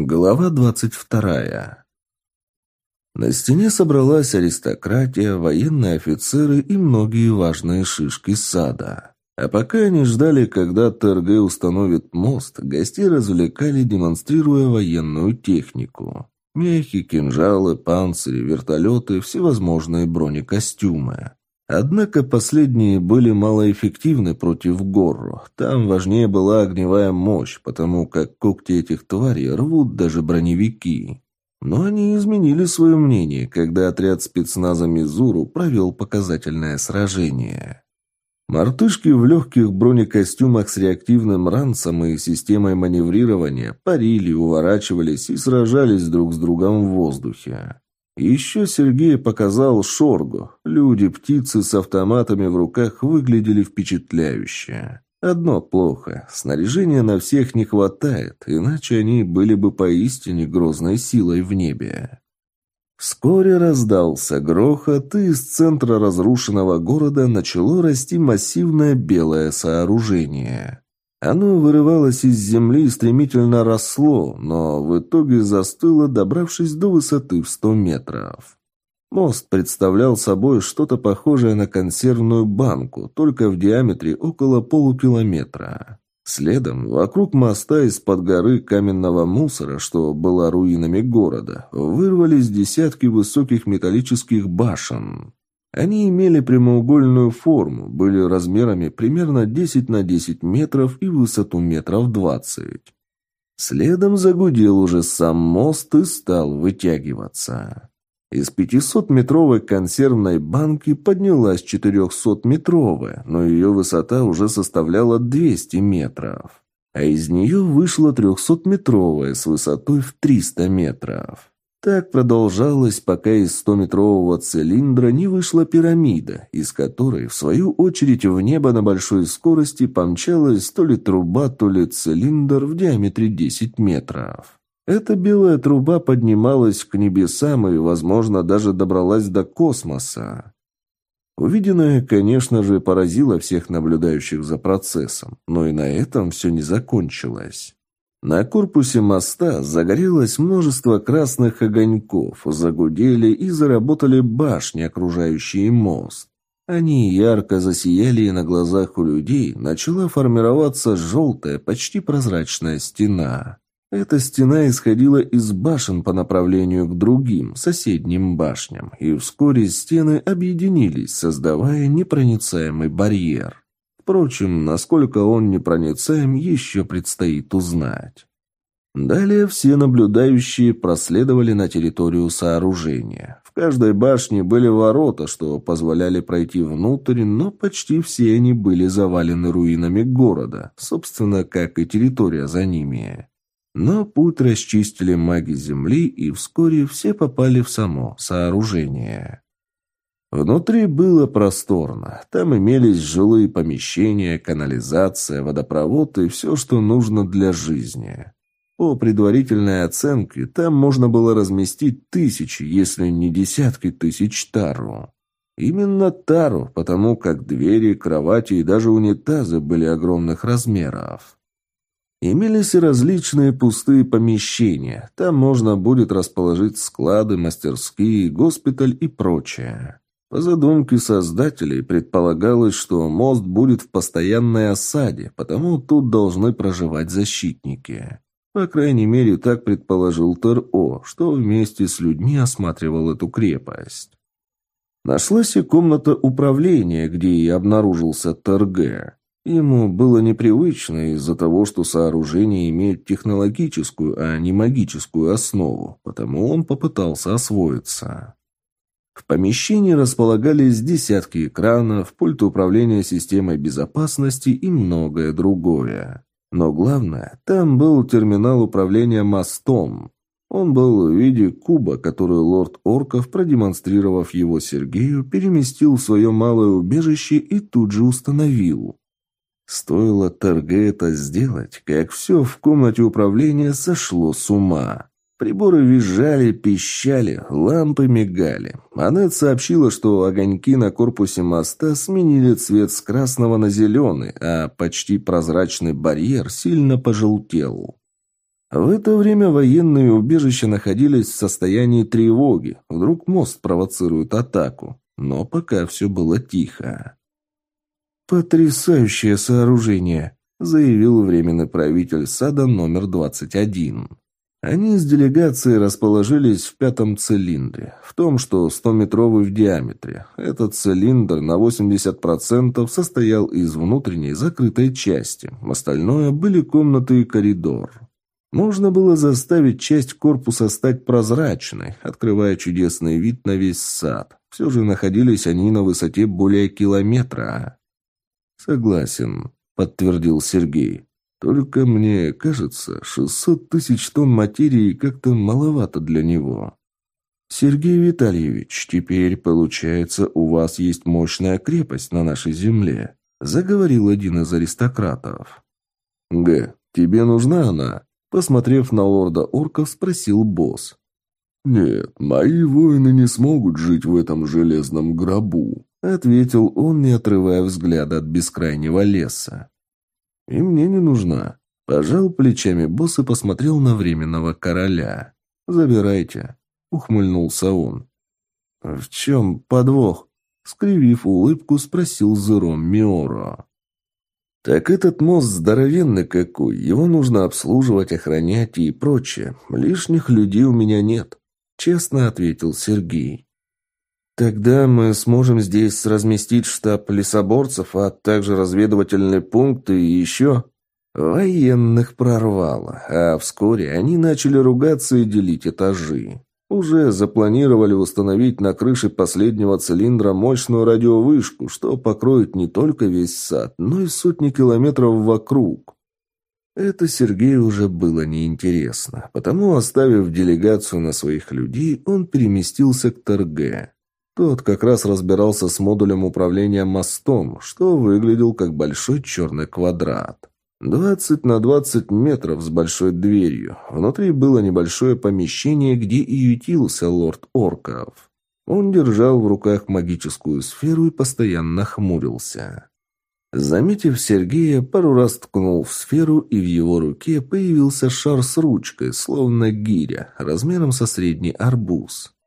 Глава двадцать вторая. На стене собралась аристократия, военные офицеры и многие важные шишки сада. А пока они ждали, когда ТРГ установит мост, гостей развлекали, демонстрируя военную технику. Мехи, кинжалы, панцири, вертолеты, всевозможные бронекостюмы. Однако последние были малоэффективны против Горру. Там важнее была огневая мощь, потому как когти этих тварей рвут даже броневики. Но они изменили свое мнение, когда отряд спецназа Мизуру провел показательное сражение. Мартышки в легких бронекостюмах с реактивным ранцем и системой маневрирования парили, уворачивались и сражались друг с другом в воздухе. Еще Сергей показал Шоргу. Люди-птицы с автоматами в руках выглядели впечатляюще. Одно плохо. Снаряжения на всех не хватает, иначе они были бы поистине грозной силой в небе. Вскоре раздался грохот, и из центра разрушенного города начало расти массивное белое сооружение. Оно вырывалось из земли и стремительно росло, но в итоге застыло, добравшись до высоты в сто метров. Мост представлял собой что-то похожее на консервную банку, только в диаметре около полукилометра. Следом, вокруг моста из-под горы каменного мусора, что была руинами города, вырвались десятки высоких металлических башен. Они имели прямоугольную форму, были размерами примерно 10 на 10 метров и высоту метров 20. Следом загудел уже сам мост и стал вытягиваться. Из 500-метровой консервной банки поднялась 400-метровая, но ее высота уже составляла 200 метров. А из нее вышла 300-метровая с высотой в 300 метров. Так продолжалось, пока из стометрового цилиндра не вышла пирамида, из которой, в свою очередь, в небо на большой скорости помчалась то ли труба, то ли цилиндр в диаметре 10 метров. Эта белая труба поднималась к небесам и, возможно, даже добралась до космоса. Увиденное, конечно же, поразило всех наблюдающих за процессом, но и на этом все не закончилось. На корпусе моста загорелось множество красных огоньков, загудели и заработали башни, окружающие мост. Они ярко засияли, и на глазах у людей начала формироваться желтая, почти прозрачная стена. Эта стена исходила из башен по направлению к другим, соседним башням, и вскоре стены объединились, создавая непроницаемый барьер. Впрочем, насколько он непроницаем, еще предстоит узнать. Далее все наблюдающие проследовали на территорию сооружения. В каждой башне были ворота, что позволяли пройти внутрь, но почти все они были завалены руинами города, собственно, как и территория за ними. Но путь расчистили маги земли, и вскоре все попали в само сооружение. Внутри было просторно. Там имелись жилые помещения, канализация, водопровод и все, что нужно для жизни. По предварительной оценке, там можно было разместить тысячи, если не десятки тысяч тару. Именно тару, потому как двери, кровати и даже унитазы были огромных размеров. Имелись и различные пустые помещения. Там можно будет расположить склады, мастерские, госпиталь и прочее. По задумке создателей предполагалось, что мост будет в постоянной осаде, потому тут должны проживать защитники. По крайней мере, так предположил ТРО, что вместе с людьми осматривал эту крепость. Нашлась и комната управления, где и обнаружился ТРГ. Ему было непривычно из-за того, что сооружение имеет технологическую, а не магическую основу, потому он попытался освоиться. В помещении располагались десятки экранов, пульт управления системой безопасности и многое другое. Но главное, там был терминал управления мостом. Он был в виде куба, который лорд Орков, продемонстрировав его Сергею, переместил в свое малое убежище и тут же установил. Стоило Торге это сделать, как все в комнате управления сошло с ума. Приборы визжали, пищали, лампы мигали. Аннет сообщила, что огоньки на корпусе моста сменили цвет с красного на зеленый, а почти прозрачный барьер сильно пожелтел. В это время военные убежища находились в состоянии тревоги. Вдруг мост провоцирует атаку. Но пока все было тихо. «Потрясающее сооружение», — заявил временный правитель сада номер 21. Они с делегацией расположились в пятом цилиндре, в том, что 100-метровый в диаметре. Этот цилиндр на 80% состоял из внутренней закрытой части, остальное были комнаты и коридор. Можно было заставить часть корпуса стать прозрачной, открывая чудесный вид на весь сад. Все же находились они на высоте более километра. «Согласен», — подтвердил Сергей. Только мне кажется, 600 тысяч тонн материи как-то маловато для него. Сергей Витальевич, теперь, получается, у вас есть мощная крепость на нашей земле, заговорил один из аристократов. Г, тебе нужна она? Посмотрев на лорда орков, спросил босс. «Нет, мои воины не смогут жить в этом железном гробу», — ответил он, не отрывая взгляда от бескрайнего леса. «И мне не нужна». Пожал плечами босс и посмотрел на временного короля. «Забирайте», — ухмыльнулся он. «В чем подвох?» Скривив улыбку, спросил Зером Миоро. «Так этот мост здоровенный какой, его нужно обслуживать, охранять и прочее. Лишних людей у меня нет», — честно ответил Сергей. Тогда мы сможем здесь разместить штаб лесоборцев, а также разведывательные пункты и еще... Военных прорвало, а вскоре они начали ругаться и делить этажи. Уже запланировали установить на крыше последнего цилиндра мощную радиовышку, что покроет не только весь сад, но и сотни километров вокруг. Это Сергею уже было неинтересно, потому, оставив делегацию на своих людей, он переместился к Торге. Тот как раз разбирался с модулем управления мостом, что выглядел как большой черный квадрат. Двадцать на двадцать метров с большой дверью. Внутри было небольшое помещение, где и ютился лорд Орков. Он держал в руках магическую сферу и постоянно хмурился. Заметив Сергея, пару раз ткнул в сферу, и в его руке появился шар с ручкой, словно гиря, размером со средний арбуз.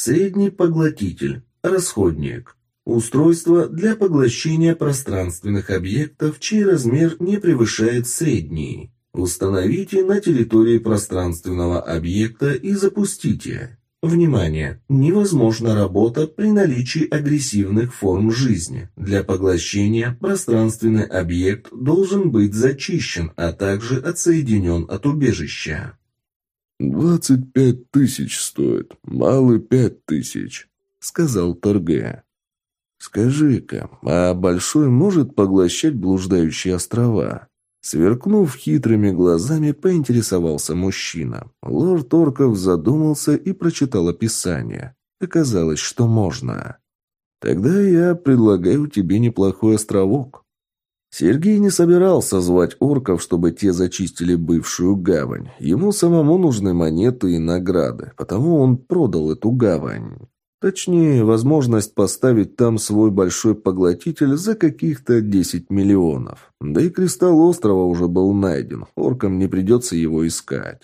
Средний поглотитель. Расходник. Устройство для поглощения пространственных объектов, чей размер не превышает средний. Установите на территории пространственного объекта и запустите. Внимание! Невозможна работа при наличии агрессивных форм жизни. Для поглощения пространственный объект должен быть зачищен, а также отсоединен от убежища. «Двадцать пять тысяч стоит, малый пять тысяч», — сказал Торге. «Скажи-ка, а Большой может поглощать блуждающие острова?» Сверкнув хитрыми глазами, поинтересовался мужчина. Лорд Орков задумался и прочитал описание. Оказалось, что можно. «Тогда я предлагаю тебе неплохой островок», Сергей не собирался звать орков, чтобы те зачистили бывшую гавань. Ему самому нужны монеты и награды, потому он продал эту гавань. Точнее, возможность поставить там свой большой поглотитель за каких-то 10 миллионов. Да и кристалл острова уже был найден, оркам не придется его искать.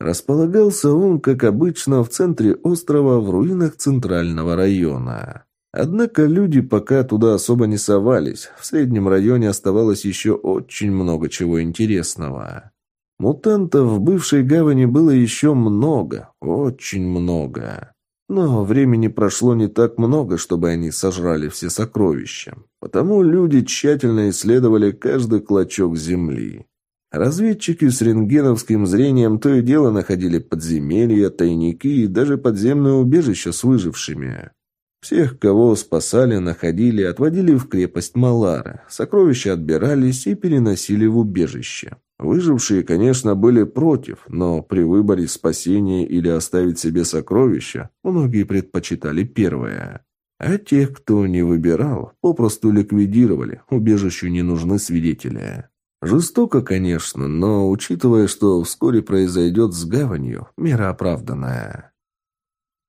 Располагался он, как обычно, в центре острова в руинах центрального района. Однако люди пока туда особо не совались. В среднем районе оставалось еще очень много чего интересного. Мутантов в бывшей гавани было еще много, очень много. Но времени прошло не так много, чтобы они сожрали все сокровища. Потому люди тщательно исследовали каждый клочок земли. Разведчики с рентгеновским зрением то и дело находили подземелья, тайники и даже подземные убежища с выжившими. Всех, кого спасали, находили, отводили в крепость Малара. Сокровища отбирались и переносили в убежище. Выжившие, конечно, были против, но при выборе спасения или оставить себе сокровища, многие предпочитали первое. А тех, кто не выбирал, попросту ликвидировали, убежищу не нужны свидетели. Жестоко, конечно, но учитывая, что вскоре произойдет с гаванью, мера оправданная.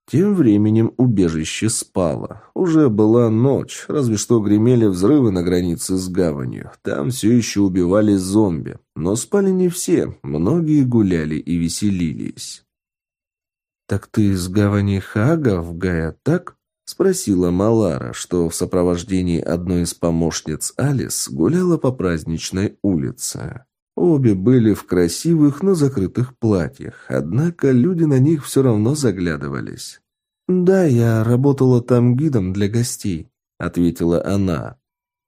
Тем временем убежище спало. Уже была ночь, разве что гремели взрывы на границе с гаванью. Там все еще убивали зомби. Но спали не все, многие гуляли и веселились. «Так ты из гавани Хага в Гая, так?» — спросила Малара, что в сопровождении одной из помощниц Алис гуляла по праздничной улице. Обе были в красивых, но закрытых платьях, однако люди на них все равно заглядывались. «Да, я работала там гидом для гостей», — ответила она.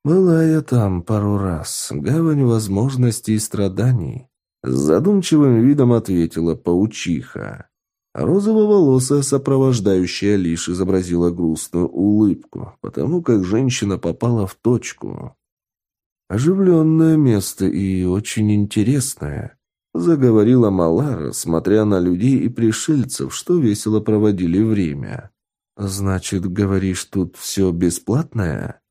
«Была я там пару раз. Гавань возможностей и страданий». С задумчивым видом ответила паучиха. Розово-волосая сопровождающая лишь изобразила грустную улыбку, потому как женщина попала в точку. «Оживленное место и очень интересное», — заговорила Малара, смотря на людей и пришельцев, что весело проводили время. «Значит, говоришь, тут все бесплатное?»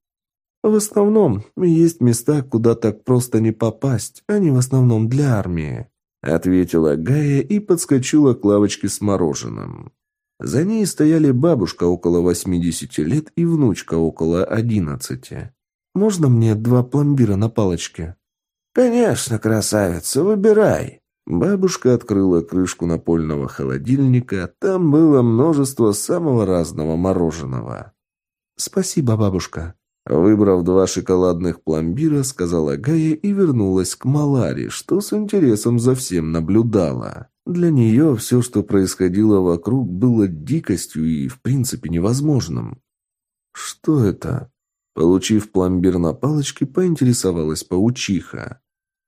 «В основном есть места, куда так просто не попасть. Они в основном для армии», — ответила Гая и подскочила к лавочке с мороженым. За ней стояли бабушка около восьмидесяти лет и внучка около одиннадцати. Можно мне два пломбира на палочке?» «Конечно, красавица, выбирай!» Бабушка открыла крышку напольного холодильника, там было множество самого разного мороженого. «Спасибо, бабушка». Выбрав два шоколадных пломбира, сказала Гая и вернулась к Маларе, что с интересом за всем наблюдала. Для нее все, что происходило вокруг, было дикостью и, в принципе, невозможным. «Что это?» Получив пломбир на палочке, поинтересовалась паучиха.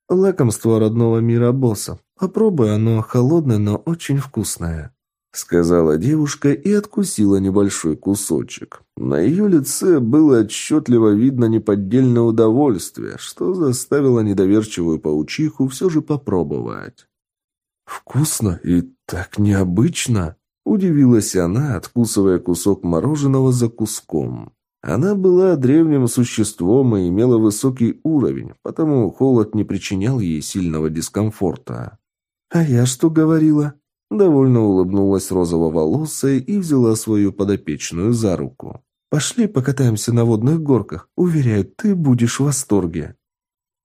«Лакомство родного мира босса. Попробуй, оно холодное, но очень вкусное», — сказала девушка и откусила небольшой кусочек. На ее лице было отчетливо видно неподдельное удовольствие, что заставило недоверчивую паучиху все же попробовать. «Вкусно и так необычно», — удивилась она, откусывая кусок мороженого за куском. Она была древним существом и имела высокий уровень, потому холод не причинял ей сильного дискомфорта. «А я что говорила?» Довольно улыбнулась розово-волосая и взяла свою подопечную за руку. «Пошли покатаемся на водных горках. Уверяю, ты будешь в восторге».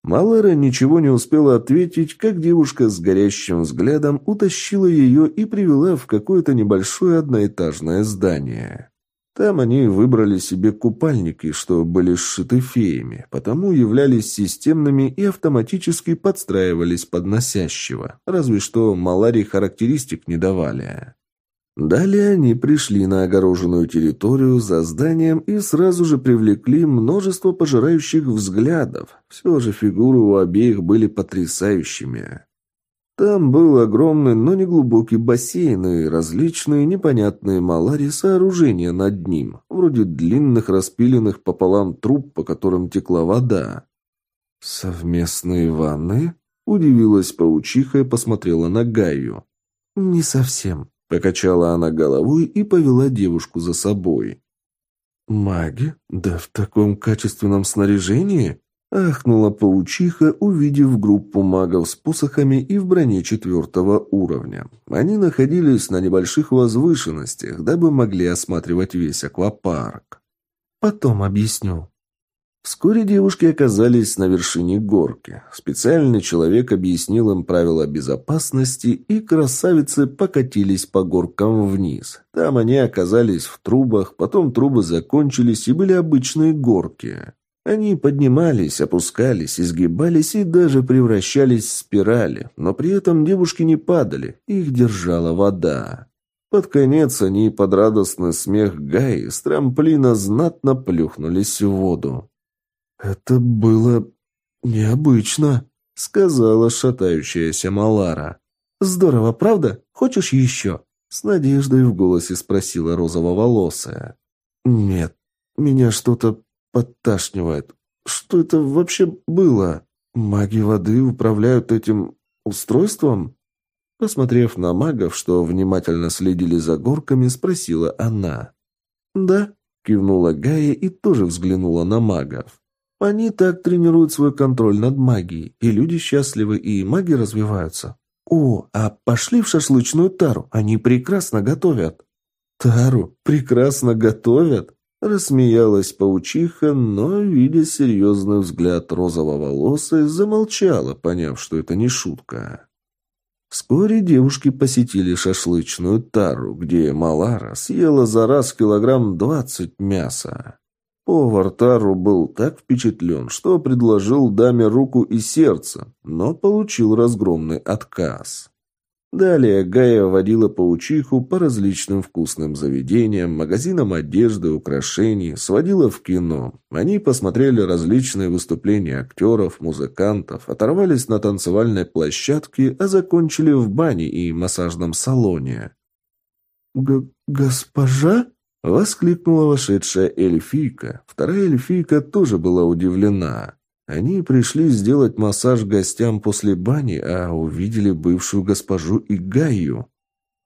Малера ничего не успела ответить, как девушка с горящим взглядом утащила ее и привела в какое-то небольшое одноэтажное здание. Там они выбрали себе купальники, что были сшиты феями, потому являлись системными и автоматически подстраивались под носящего, разве что маларий характеристик не давали. Далее они пришли на огороженную территорию за зданием и сразу же привлекли множество пожирающих взглядов. Все же фигуры у обеих были потрясающими. Там был огромный, но не глубокий бассейн и различные непонятные малари сооружения над ним, вроде длинных распиленных пополам труб, по которым текла вода. «Совместные ванны?» – удивилась паучиха и посмотрела на Гаю. «Не совсем», – покачала она головой и повела девушку за собой. «Маги? Да в таком качественном снаряжении?» Ахнула паучиха, увидев группу магов с посохами и в броне четвертого уровня. Они находились на небольших возвышенностях, дабы могли осматривать весь аквапарк. «Потом объясню». Вскоре девушки оказались на вершине горки. Специальный человек объяснил им правила безопасности, и красавицы покатились по горкам вниз. Там они оказались в трубах, потом трубы закончились и были обычные горки. Они поднимались, опускались, изгибались и даже превращались в спирали, но при этом девушки не падали, их держала вода. Под конец они под радостный смех Гаи с трамплина знатно плюхнулись в воду. «Это было необычно», — сказала шатающаяся Малара. «Здорово, правда? Хочешь еще?» С надеждой в голосе спросила розово-волосая. «Нет, меня что-то подташнивает. Что это вообще было? Маги воды управляют этим устройством? Посмотрев на магов, что внимательно следили за горками, спросила она. «Да», — кивнула Гая и тоже взглянула на магов. «Они так тренируют свой контроль над магией, и люди счастливы, и маги развиваются. О, а пошли в шашлычную тару, они прекрасно готовят». «Тару? Прекрасно готовят?» Рассмеялась паучиха, но, видя серьезный взгляд розового волоса, замолчала, поняв, что это не шутка. Вскоре девушки посетили шашлычную тару, где Малара съела за раз килограмм двадцать мяса. Повар Тару был так впечатлен, что предложил даме руку и сердце, но получил разгромный отказ. Далее Гая водила паучиху по различным вкусным заведениям, магазинам одежды, украшений, сводила в кино. Они посмотрели различные выступления актеров, музыкантов, оторвались на танцевальной площадке, а закончили в бане и массажном салоне. Г «Госпожа?» — воскликнула вошедшая эльфийка. Вторая эльфийка тоже была удивлена. Они пришли сделать массаж гостям после бани, а увидели бывшую госпожу и Гаю.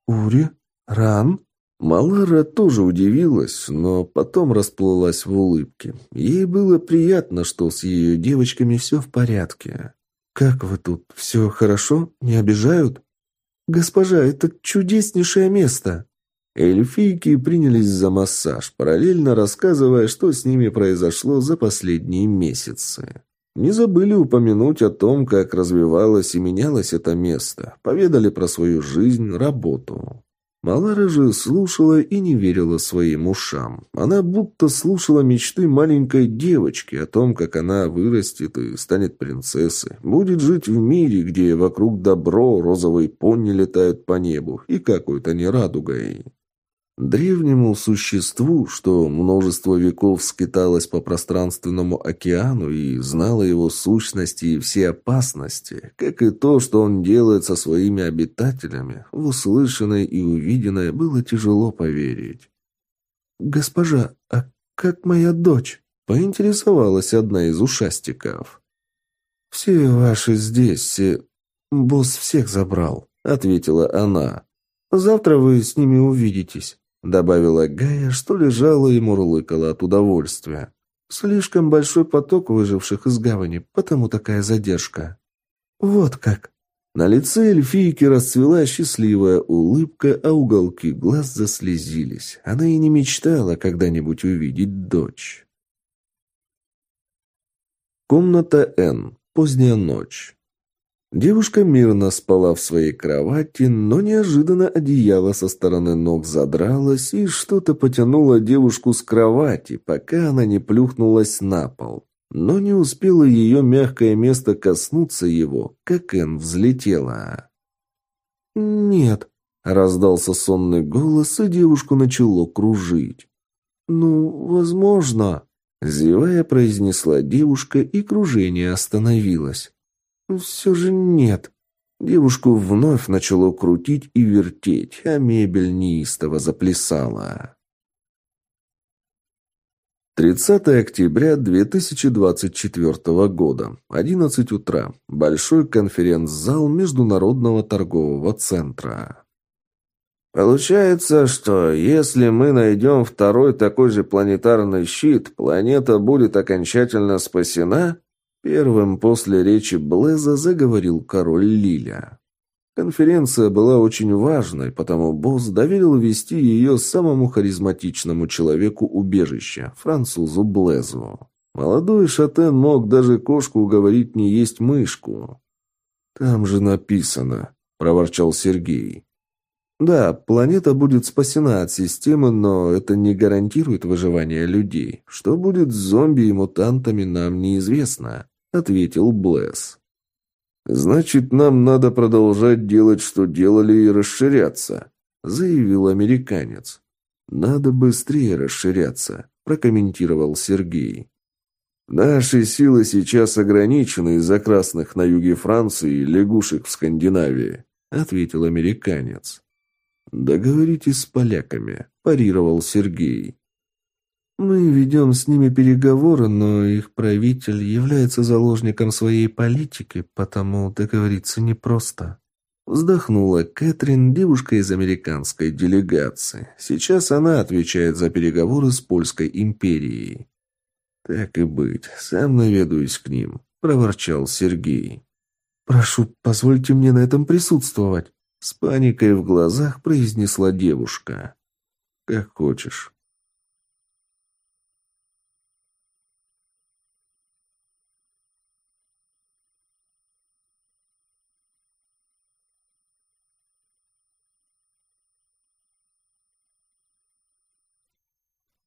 «Ури? Ран?» Малара тоже удивилась, но потом расплылась в улыбке. Ей было приятно, что с ее девочками все в порядке. «Как вы тут? Все хорошо? Не обижают?» «Госпожа, это чудеснейшее место!» Эльфийки принялись за массаж, параллельно рассказывая, что с ними произошло за последние месяцы. Не забыли упомянуть о том, как развивалось и менялось это место. Поведали про свою жизнь, работу. Малара же слушала и не верила своим ушам. Она будто слушала мечты маленькой девочки о том, как она вырастет и станет принцессой. Будет жить в мире, где вокруг добро, розовые пони летают по небу и какой-то нерадугой. Древнему существу, что множество веков скиталось по пространственному океану и знало его сущности и все опасности, как и то, что он делает со своими обитателями, в услышанное и увиденное было тяжело поверить. «Госпожа, а как моя дочь?» — поинтересовалась одна из ушастиков. «Все ваши здесь, все... босс всех забрал», — ответила она. «Завтра вы с ними увидитесь». Добавила Гая, что лежала и мурлыкала от удовольствия. Слишком большой поток выживших из гавани, потому такая задержка. Вот как. На лице эльфийки расцвела счастливая улыбка, а уголки глаз заслезились. Она и не мечтала когда-нибудь увидеть дочь. Комната Н. Поздняя ночь. Девушка мирно спала в своей кровати, но неожиданно одеяло со стороны ног задралось, и что-то потянуло девушку с кровати, пока она не плюхнулась на пол. Но не успело ее мягкое место коснуться его, как Эн взлетела. «Нет», — раздался сонный голос, и девушку начало кружить. «Ну, возможно», — зевая произнесла девушка, и кружение остановилось. Все же нет. Девушку вновь начало крутить и вертеть, а мебель неистово заплясала. 30 октября 2024 года. 11 утра. Большой конференц-зал Международного торгового центра. Получается, что если мы найдем второй такой же планетарный щит, планета будет окончательно спасена? Первым после речи Блеза заговорил король Лиля. Конференция была очень важной, потому босс доверил вести ее самому харизматичному человеку убежища, французу Блезу. Молодой шатен мог даже кошку уговорить не есть мышку. «Там же написано», — проворчал Сергей. «Да, планета будет спасена от системы, но это не гарантирует выживание людей. Что будет с зомби и мутантами, нам неизвестно ответил Блэс. «Значит, нам надо продолжать делать, что делали, и расширяться», — заявил американец. «Надо быстрее расширяться», — прокомментировал Сергей. «Наши силы сейчас ограничены из-за красных на юге Франции и лягушек в Скандинавии», — ответил американец. «Договоритесь с поляками», – парировал Сергей. Мы ведем с ними переговоры, но их правитель является заложником своей политики, потому договориться непросто. Вздохнула Кэтрин, девушка из американской делегации. Сейчас она отвечает за переговоры с Польской империей. «Так и быть, сам наведаюсь к ним», – проворчал Сергей. «Прошу, позвольте мне на этом присутствовать», – с паникой в глазах произнесла девушка. «Как хочешь».